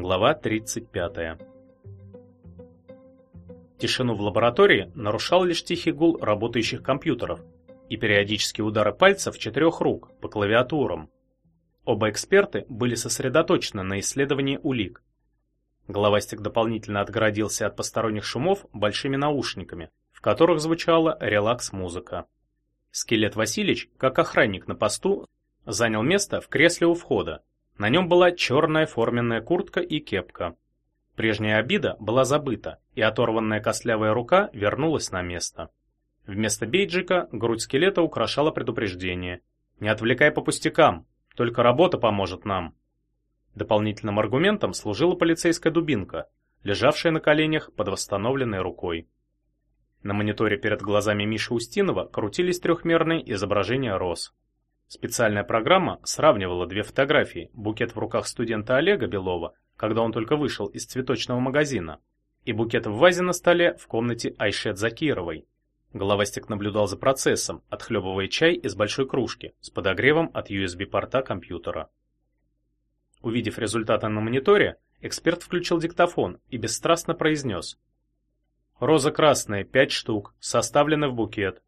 Глава 35. Тишину в лаборатории нарушал лишь тихий гул работающих компьютеров и периодические удары пальцев четырех рук по клавиатурам. Оба эксперты были сосредоточены на исследовании улик. Головастик дополнительно отгородился от посторонних шумов большими наушниками, в которых звучала релакс-музыка. Скелет Васильевич, как охранник на посту, занял место в кресле у входа. На нем была черная форменная куртка и кепка. Прежняя обида была забыта, и оторванная костлявая рука вернулась на место. Вместо бейджика грудь скелета украшала предупреждение. «Не отвлекай по пустякам, только работа поможет нам». Дополнительным аргументом служила полицейская дубинка, лежавшая на коленях под восстановленной рукой. На мониторе перед глазами Миши Устинова крутились трехмерные изображения роз. Специальная программа сравнивала две фотографии: букет в руках студента Олега Белова, когда он только вышел из цветочного магазина, и букет в вазе на столе в комнате Айшет Закировой. Головастик наблюдал за процессом, отхлебывая чай из большой кружки с подогревом от USB-порта компьютера. Увидев результаты на мониторе, эксперт включил диктофон и бесстрастно произнес: Роза красная, 5 штук, составлены в букет.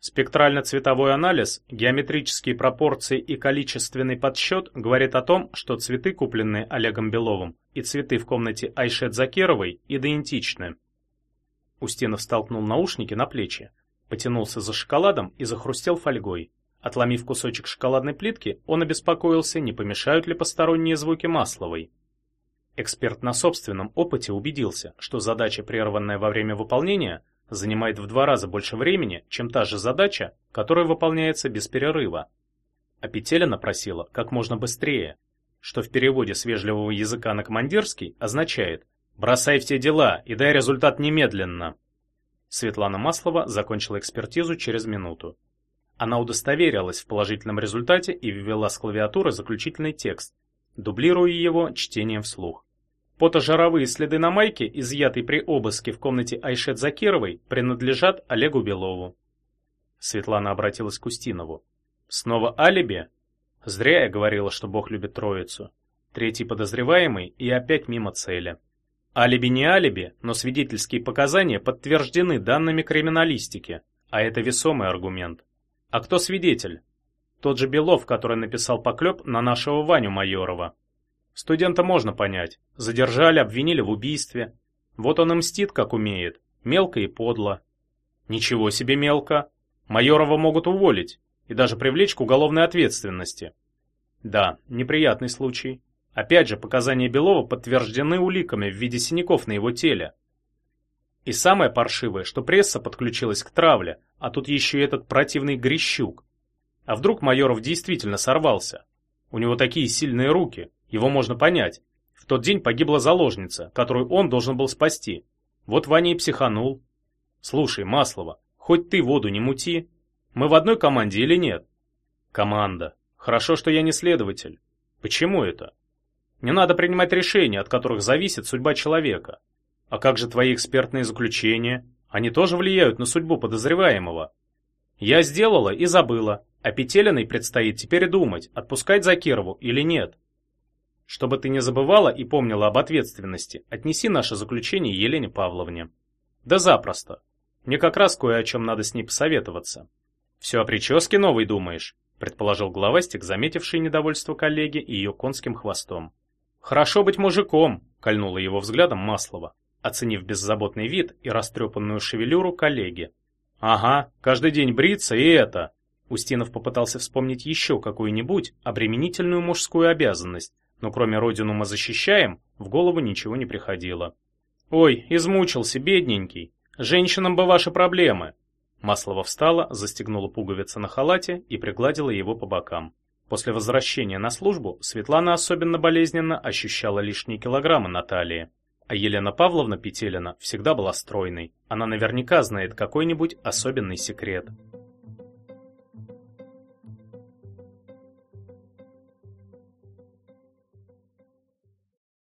Спектрально-цветовой анализ, геометрические пропорции и количественный подсчет говорит о том, что цветы, купленные Олегом Беловым, и цветы в комнате Айшет Закировой идентичны. Устинов столкнул наушники на плечи, потянулся за шоколадом и захрустел фольгой. Отломив кусочек шоколадной плитки, он обеспокоился, не помешают ли посторонние звуки Масловой. Эксперт на собственном опыте убедился, что задача, прерванная во время выполнения, занимает в два раза больше времени, чем та же задача, которая выполняется без перерыва. А Петелина просила как можно быстрее, что в переводе с вежливого языка на командирский означает «бросай все дела и дай результат немедленно». Светлана Маслова закончила экспертизу через минуту. Она удостоверилась в положительном результате и ввела с клавиатуры заключительный текст, дублируя его чтением вслух. Потожаровые следы на майке, изъятые при обыске в комнате Айшет Закировой, принадлежат Олегу Белову. Светлана обратилась к Устинову. Снова алиби? Зря я говорила, что Бог любит троицу. Третий подозреваемый и опять мимо цели. Алиби не алиби, но свидетельские показания подтверждены данными криминалистики, а это весомый аргумент. А кто свидетель? Тот же Белов, который написал поклеп на нашего Ваню Майорова. Студента можно понять. Задержали, обвинили в убийстве. Вот он и мстит, как умеет. Мелко и подло. Ничего себе мелко. Майорова могут уволить и даже привлечь к уголовной ответственности. Да, неприятный случай. Опять же, показания Белова подтверждены уликами в виде синяков на его теле. И самое паршивое, что пресса подключилась к травле, а тут еще и этот противный Грищук. А вдруг Майоров действительно сорвался? У него такие сильные руки, его можно понять. В тот день погибла заложница, которую он должен был спасти. Вот Ваня и психанул. Слушай, Маслова, хоть ты воду не мути. Мы в одной команде или нет? Команда. Хорошо, что я не следователь. Почему это? Не надо принимать решения, от которых зависит судьба человека. А как же твои экспертные заключения? Они тоже влияют на судьбу подозреваемого. Я сделала и забыла, а Петелиной предстоит теперь думать, отпускать Закирову или нет. Чтобы ты не забывала и помнила об ответственности, отнеси наше заключение Елене Павловне. Да запросто. Мне как раз кое о чем надо с ней посоветоваться. Все о прическе новой думаешь, предположил главастик, заметивший недовольство коллеги и ее конским хвостом. Хорошо быть мужиком, кольнула его взглядом Маслова, оценив беззаботный вид и растрепанную шевелюру коллеги. Ага, каждый день бриться и это. Устинов попытался вспомнить еще какую-нибудь обременительную мужскую обязанность, но кроме родину мы защищаем, в голову ничего не приходило. Ой, измучился, бедненький. Женщинам бы ваши проблемы. Маслова встала, застегнула пуговицы на халате и пригладила его по бокам. После возвращения на службу Светлана особенно болезненно ощущала лишние килограммы на талии. А Елена Павловна Петелина всегда была стройной. Она наверняка знает какой-нибудь особенный секрет.